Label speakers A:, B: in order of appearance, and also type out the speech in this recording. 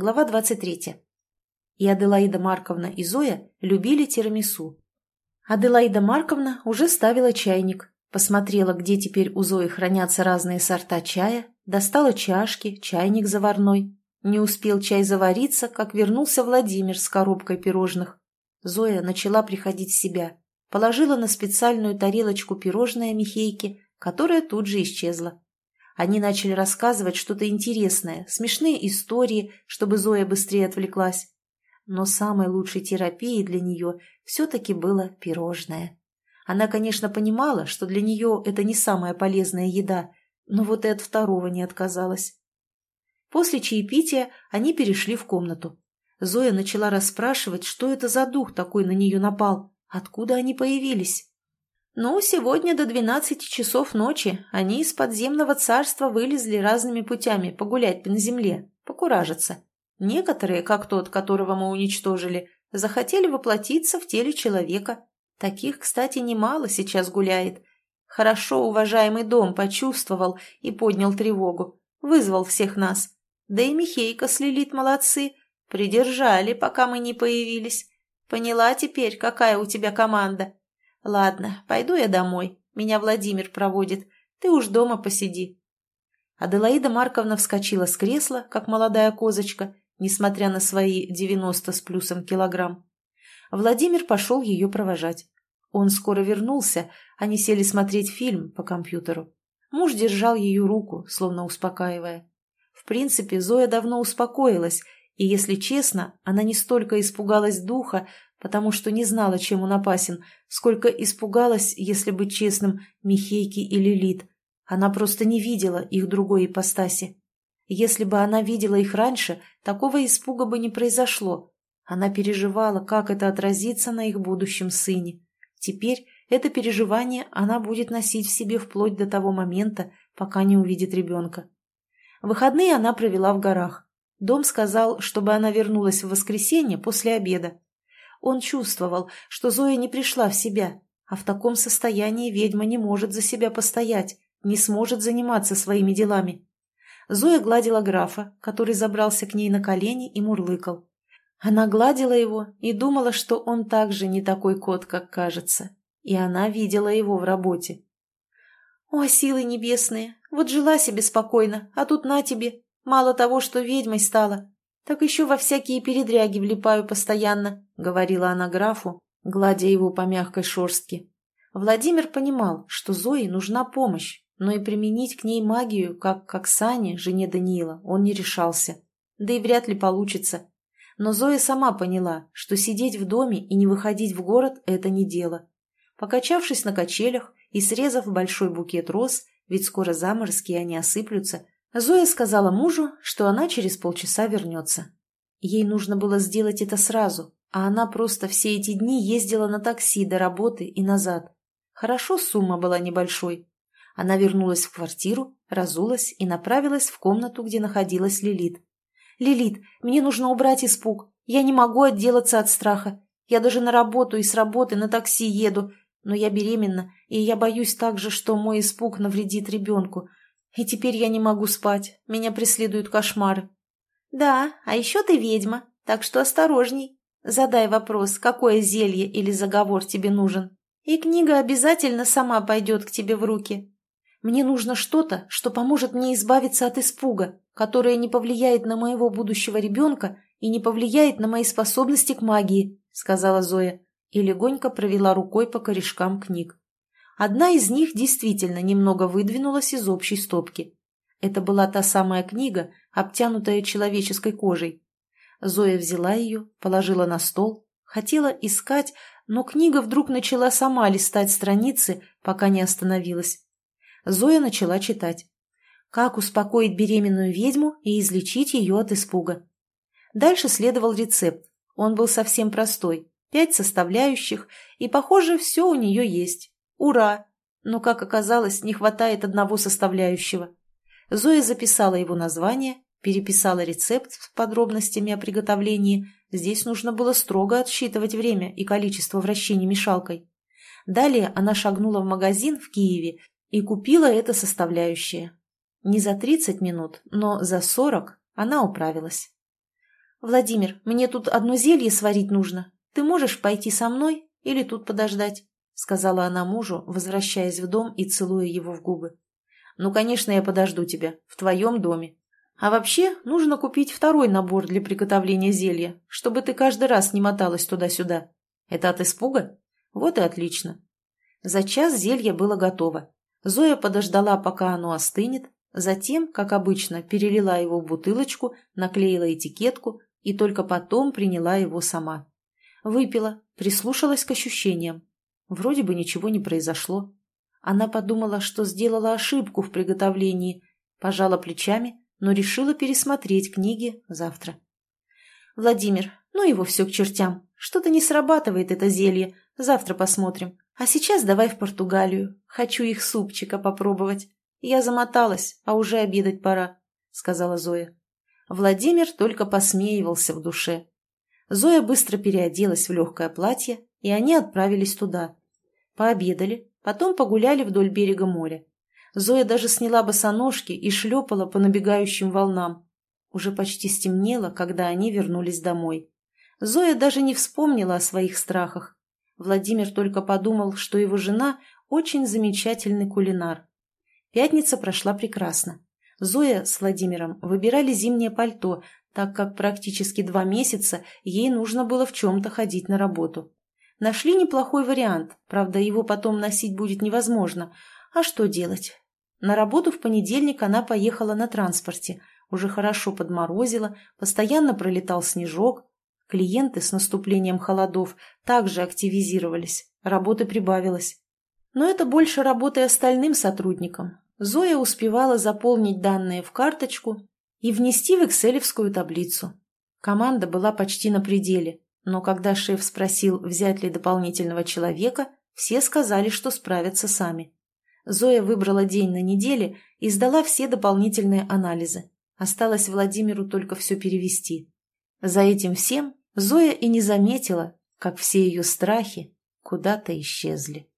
A: Глава 23. И Аделаида Марковна и Зоя любили тирамису. Аделаида Марковна уже ставила чайник, посмотрела, где теперь у Зои хранятся разные сорта чая, достала чашки, чайник заварной. Не успел чай завариться, как вернулся Владимир с коробкой пирожных. Зоя начала приходить в себя, положила на специальную тарелочку пирожное Михейке, которая тут же исчезла. Они начали рассказывать что-то интересное, смешные истории, чтобы Зоя быстрее отвлеклась. Но самой лучшей терапией для нее все-таки было пирожное. Она, конечно, понимала, что для нее это не самая полезная еда, но вот и от второго не отказалась. После чаепития они перешли в комнату. Зоя начала расспрашивать, что это за дух такой на нее напал, откуда они появились. Ну, сегодня до двенадцати часов ночи они из подземного царства вылезли разными путями погулять на земле, покуражиться. Некоторые, как тот, которого мы уничтожили, захотели воплотиться в теле человека. Таких, кстати, немало сейчас гуляет. Хорошо уважаемый дом почувствовал и поднял тревогу, вызвал всех нас. Да и Михейка с Лилит молодцы, придержали, пока мы не появились. Поняла теперь, какая у тебя команда. «Ладно, пойду я домой. Меня Владимир проводит. Ты уж дома посиди». Аделаида Марковна вскочила с кресла, как молодая козочка, несмотря на свои девяносто с плюсом килограмм. Владимир пошел ее провожать. Он скоро вернулся, они сели смотреть фильм по компьютеру. Муж держал ее руку, словно успокаивая. В принципе, Зоя давно успокоилась, и, если честно, она не столько испугалась духа, потому что не знала, чем он опасен, сколько испугалась, если быть честным, Михейки и Лилит. Она просто не видела их другой ипостаси. Если бы она видела их раньше, такого испуга бы не произошло. Она переживала, как это отразится на их будущем сыне. Теперь это переживание она будет носить в себе вплоть до того момента, пока не увидит ребенка. Выходные она провела в горах. Дом сказал, чтобы она вернулась в воскресенье после обеда. Он чувствовал, что Зоя не пришла в себя, а в таком состоянии ведьма не может за себя постоять, не сможет заниматься своими делами. Зоя гладила графа, который забрался к ней на колени и мурлыкал. Она гладила его и думала, что он также не такой кот, как кажется. И она видела его в работе. «О, силы небесные! Вот жила себе спокойно, а тут на тебе! Мало того, что ведьмой стала, так еще во всякие передряги влипаю постоянно», — говорила она графу, гладя его по мягкой шорстке. Владимир понимал, что Зое нужна помощь, но и применить к ней магию, как к Оксане, жене Даниила, он не решался. Да и вряд ли получится. Но Зоя сама поняла, что сидеть в доме и не выходить в город – это не дело. Покачавшись на качелях и срезав большой букет роз, ведь скоро заморские они осыплются, Зоя сказала мужу, что она через полчаса вернется. Ей нужно было сделать это сразу, а она просто все эти дни ездила на такси до работы и назад. Хорошо сумма была небольшой. Она вернулась в квартиру, разулась и направилась в комнату, где находилась Лилит. «Лилит, мне нужно убрать испуг. Я не могу отделаться от страха. Я даже на работу и с работы на такси еду, но я беременна, и я боюсь также, что мой испуг навредит ребенку. И теперь я не могу спать, меня преследуют кошмары. Да, а еще ты ведьма, так что осторожней. Задай вопрос, какое зелье или заговор тебе нужен. И книга обязательно сама пойдет к тебе в руки. Мне нужно что-то, что поможет мне избавиться от испуга, которое не повлияет на моего будущего ребенка и не повлияет на мои способности к магии, сказала Зоя и легонько провела рукой по корешкам книг. Одна из них действительно немного выдвинулась из общей стопки. Это была та самая книга, обтянутая человеческой кожей. Зоя взяла ее, положила на стол, хотела искать, но книга вдруг начала сама листать страницы, пока не остановилась. Зоя начала читать. Как успокоить беременную ведьму и излечить ее от испуга. Дальше следовал рецепт. Он был совсем простой. Пять составляющих, и, похоже, все у нее есть. Ура! Но, как оказалось, не хватает одного составляющего. Зоя записала его название, переписала рецепт с подробностями о приготовлении. Здесь нужно было строго отсчитывать время и количество вращений мешалкой. Далее она шагнула в магазин в Киеве и купила это составляющее. Не за 30 минут, но за 40 она управилась. «Владимир, мне тут одно зелье сварить нужно. Ты можешь пойти со мной или тут подождать?» — сказала она мужу, возвращаясь в дом и целуя его в губы. «Ну, конечно, я подожду тебя. В твоем доме. А вообще, нужно купить второй набор для приготовления зелья, чтобы ты каждый раз не моталась туда-сюда. Это от испуга? Вот и отлично». За час зелье было готово. Зоя подождала, пока оно остынет, затем, как обычно, перелила его в бутылочку, наклеила этикетку и только потом приняла его сама. Выпила, прислушалась к ощущениям. Вроде бы ничего не произошло. Она подумала, что сделала ошибку в приготовлении, пожала плечами, но решила пересмотреть книги завтра. «Владимир, ну его все к чертям. Что-то не срабатывает это зелье. Завтра посмотрим. А сейчас давай в Португалию. Хочу их супчика попробовать. Я замоталась, а уже обедать пора», — сказала Зоя. Владимир только посмеивался в душе. Зоя быстро переоделась в легкое платье, и они отправились туда. Пообедали, потом погуляли вдоль берега моря. Зоя даже сняла босоножки и шлепала по набегающим волнам. Уже почти стемнело, когда они вернулись домой. Зоя даже не вспомнила о своих страхах. Владимир только подумал, что его жена очень замечательный кулинар. Пятница прошла прекрасно. Зоя с Владимиром выбирали зимнее пальто, так как практически два месяца ей нужно было в чем-то ходить на работу. Нашли неплохой вариант, правда, его потом носить будет невозможно. А что делать? На работу в понедельник она поехала на транспорте. Уже хорошо подморозило, постоянно пролетал снежок. Клиенты с наступлением холодов также активизировались, работы прибавилось. Но это больше работы остальным сотрудникам, Зоя успевала заполнить данные в карточку и внести в экселевскую таблицу. Команда была почти на пределе, но когда шеф спросил, взять ли дополнительного человека, все сказали, что справятся сами. Зоя выбрала день на неделе и сдала все дополнительные анализы. Осталось Владимиру только все перевести. За этим всем Зоя и не заметила, как все ее страхи куда-то исчезли.